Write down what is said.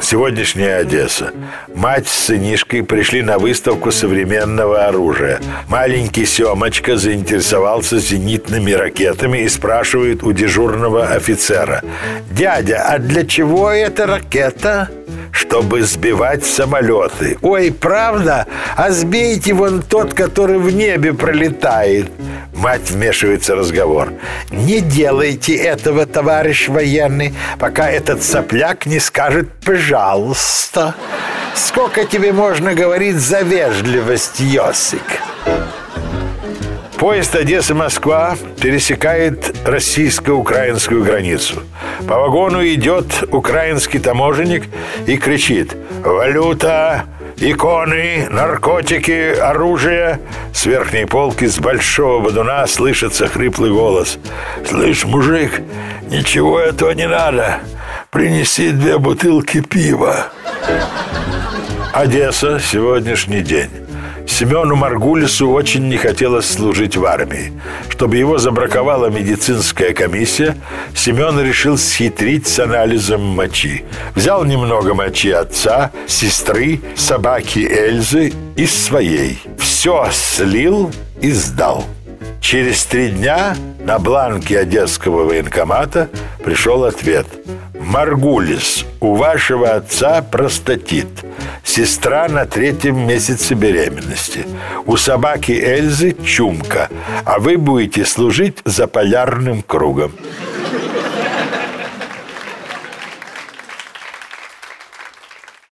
Сегодняшняя Одесса. Мать с сынишкой пришли на выставку современного оружия. Маленький Семочка заинтересовался зенитными ракетами и спрашивает у дежурного офицера. «Дядя, а для чего эта ракета?» чтобы сбивать самолеты. Ой, правда? А сбейте вон тот, который в небе пролетает. Мать вмешивается в разговор. Не делайте этого, товарищ военный, пока этот сопляк не скажет «пожалуйста». Сколько тебе можно говорить за вежливость, Йосик? Поезд Одесса-Москва пересекает российско-украинскую границу. По вагону идет украинский таможенник и кричит «Валюта! Иконы, наркотики, оружие!» С верхней полки с большого бодуна слышится хриплый голос «Слышь, мужик, ничего этого не надо! Принеси две бутылки пива!» Одесса, сегодняшний день. Семену Маргулису очень не хотелось служить в армии. Чтобы его забраковала медицинская комиссия, Семен решил схитрить с анализом мочи. Взял немного мочи отца, сестры, собаки Эльзы и своей. Все слил и сдал. Через три дня на бланке Одесского военкомата пришел ответ. «Маргулис, у вашего отца простатит. Сестра на третьем месяце беременности. У собаки Эльзы чумка, а вы будете служить за полярным кругом».